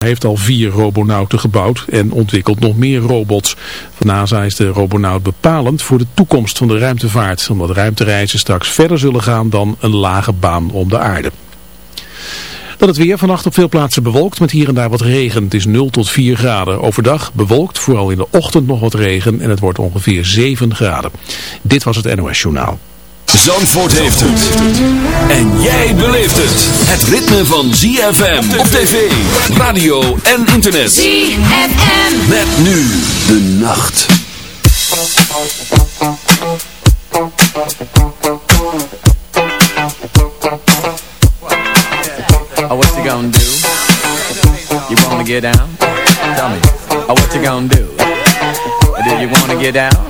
Hij heeft al vier robonauten gebouwd en ontwikkelt nog meer robots. Van NASA is de robonaut bepalend voor de toekomst van de ruimtevaart. Omdat ruimtereizen straks verder zullen gaan dan een lage baan om de aarde. Dat het weer vannacht op veel plaatsen bewolkt met hier en daar wat regen. Het is 0 tot 4 graden. Overdag bewolkt, vooral in de ochtend nog wat regen en het wordt ongeveer 7 graden. Dit was het NOS Journaal. Zandvoort heeft het. En jij beleeft het. Het ritme van ZFM op tv, radio en internet. ZFM. Met nu de nacht. Oh, what you gonna do? You wanna get down? Tell me. Oh, what you gonna do? Do you wanna get down?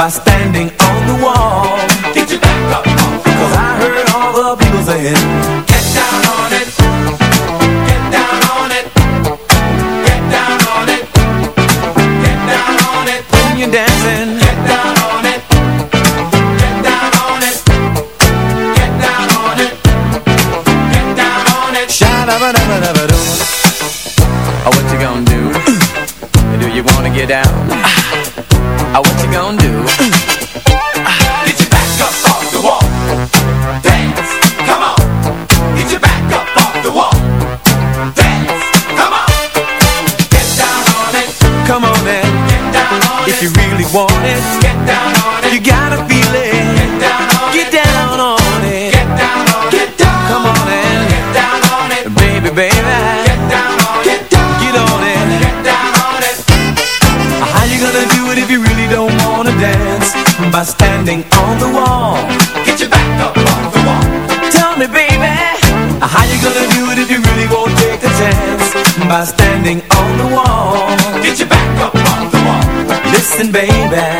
By spending. baby.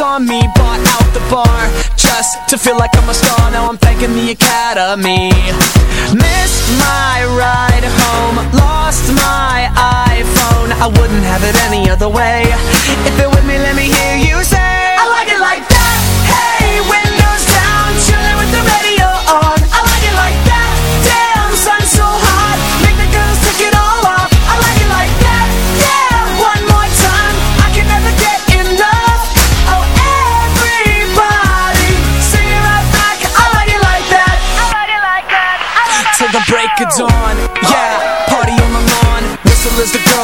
on me,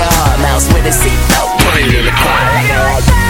a mouse with a seatbelt. Put it in the car.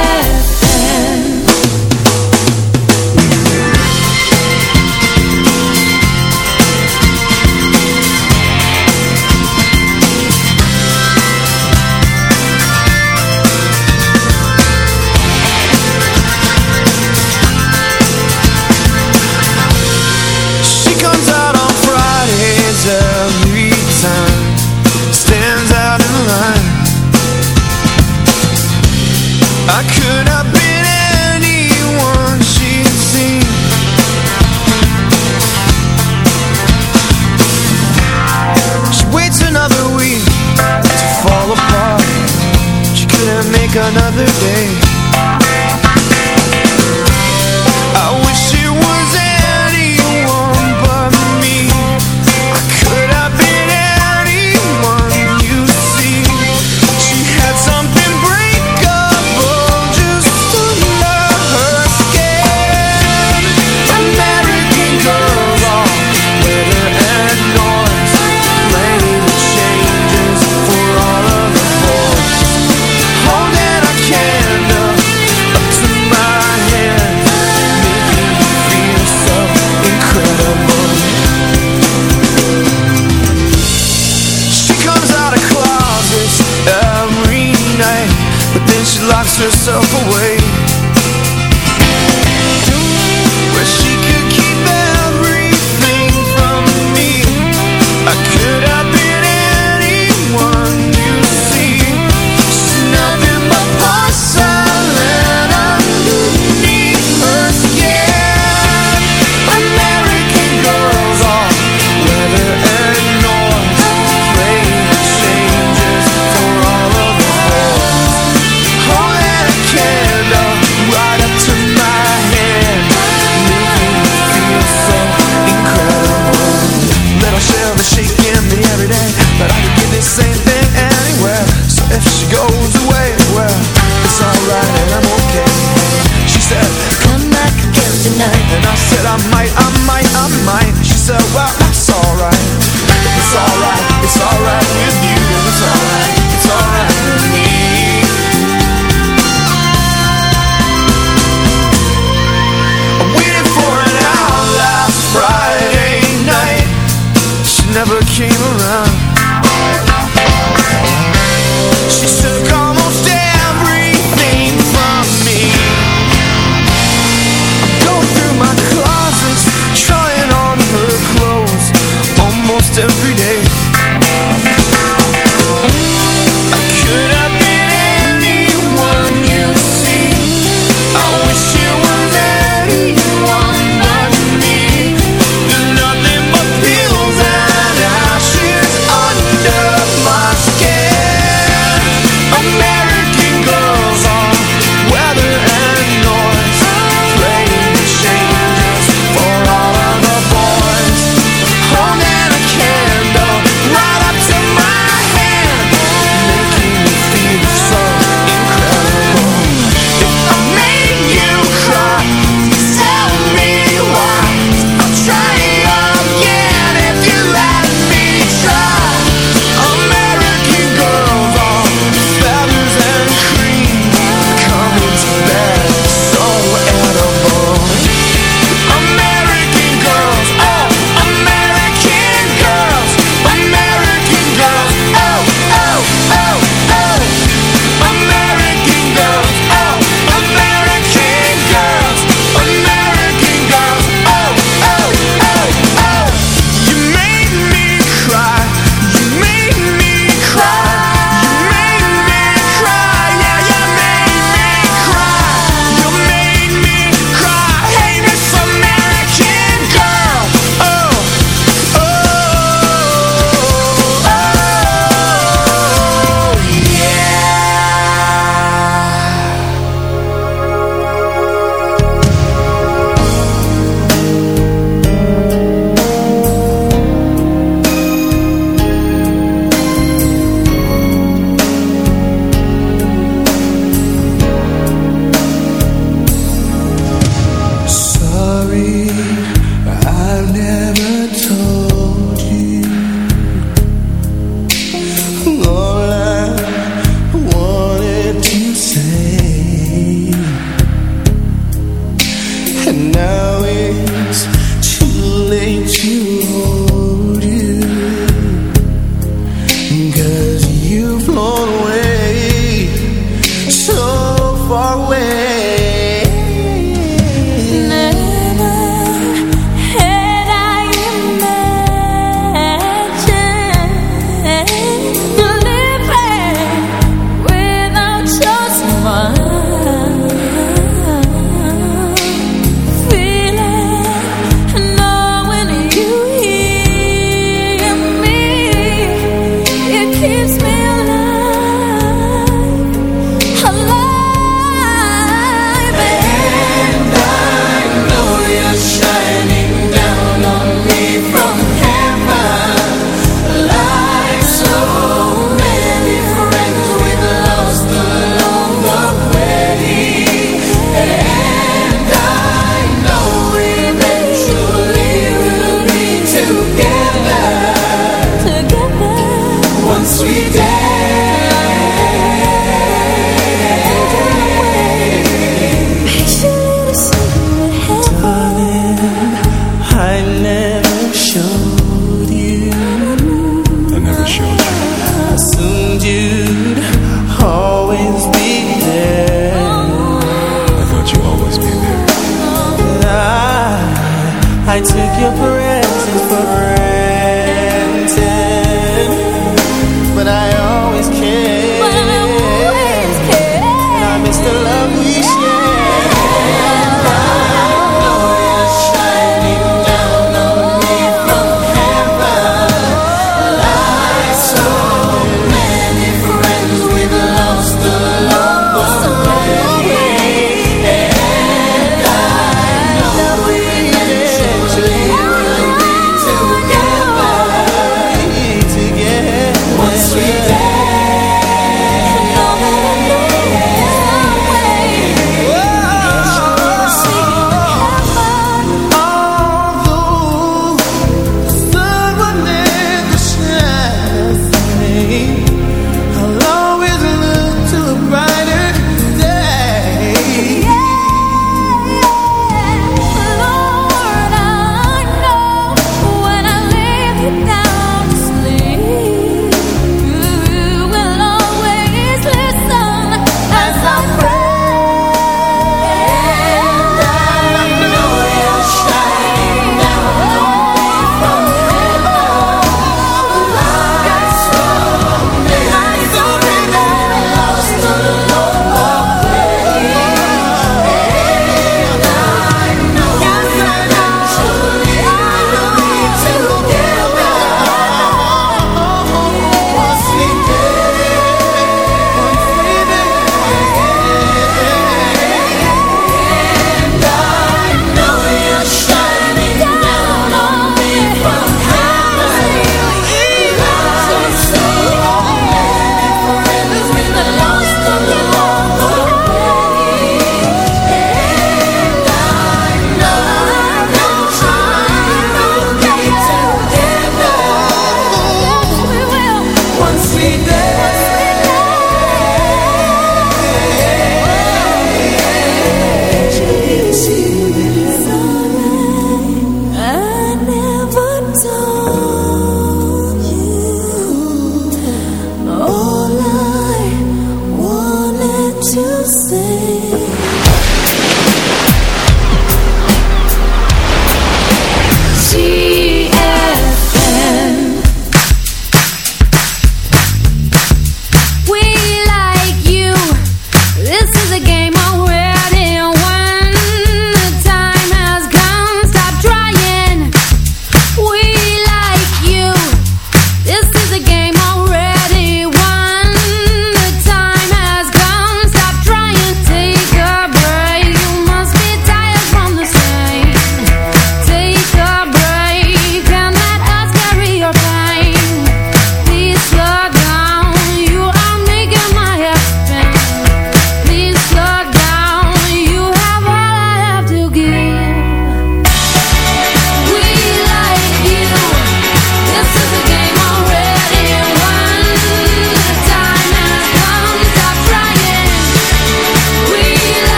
I took your breath.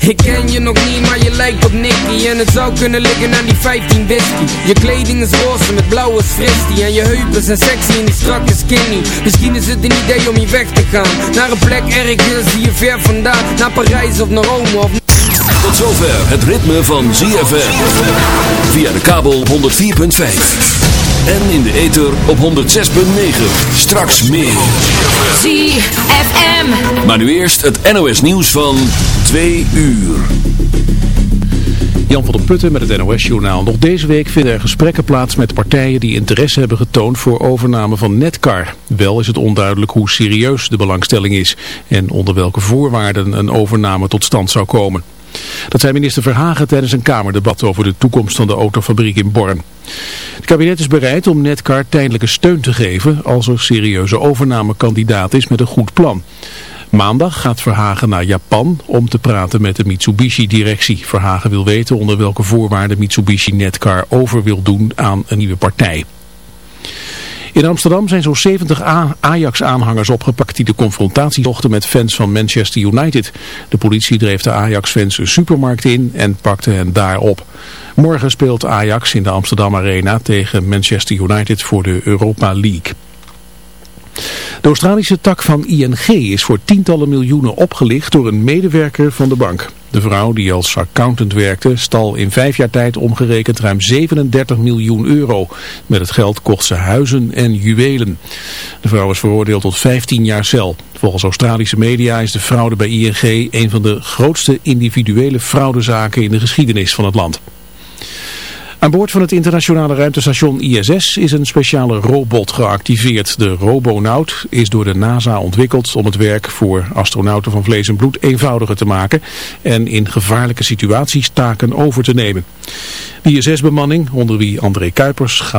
Ik ken je nog niet, maar je lijkt op Nicky. En het zou kunnen liggen aan die 15 whisky. Je kleding is roze met blauwe fristie. En je heupen zijn sexy en die strakke skinny. Misschien is het een idee om hier weg te gaan. Naar een plek ergens hier ver vandaan. Naar Parijs of naar Rome of... Tot zover het ritme van ZFM Via de kabel 104.5 en in de ether op 106.9. Straks meer. ZFM. Maar nu eerst het NOS nieuws van 2 uur. Jan van der Putten met het NOS-journaal. Nog deze week vinden er gesprekken plaats met partijen die interesse hebben getoond voor overname van Netcar. Wel is het onduidelijk hoe serieus de belangstelling is en onder welke voorwaarden een overname tot stand zou komen. Dat zei minister Verhagen tijdens een Kamerdebat over de toekomst van de autofabriek in Born. Het kabinet is bereid om Netcar tijdelijke steun te geven als er serieuze overnamekandidaat is met een goed plan. Maandag gaat Verhagen naar Japan om te praten met de Mitsubishi-directie. Verhagen wil weten onder welke voorwaarden Mitsubishi Netcar over wil doen aan een nieuwe partij. In Amsterdam zijn zo'n 70 Ajax-aanhangers opgepakt die de confrontatie zochten met fans van Manchester United. De politie dreef de Ajax-fans een supermarkt in en pakte hen daar op. Morgen speelt Ajax in de Amsterdam Arena tegen Manchester United voor de Europa League. De Australische tak van ING is voor tientallen miljoenen opgelicht door een medewerker van de bank. De vrouw die als accountant werkte stal in vijf jaar tijd omgerekend ruim 37 miljoen euro. Met het geld kocht ze huizen en juwelen. De vrouw is veroordeeld tot 15 jaar cel. Volgens Australische media is de fraude bij ING een van de grootste individuele fraudezaken in de geschiedenis van het land. Aan boord van het internationale ruimtestation ISS is een speciale robot geactiveerd. De Robonaut is door de NASA ontwikkeld om het werk voor astronauten van vlees en bloed eenvoudiger te maken en in gevaarlijke situaties taken over te nemen. De ISS-bemanning, onder wie André Kuipers, gaat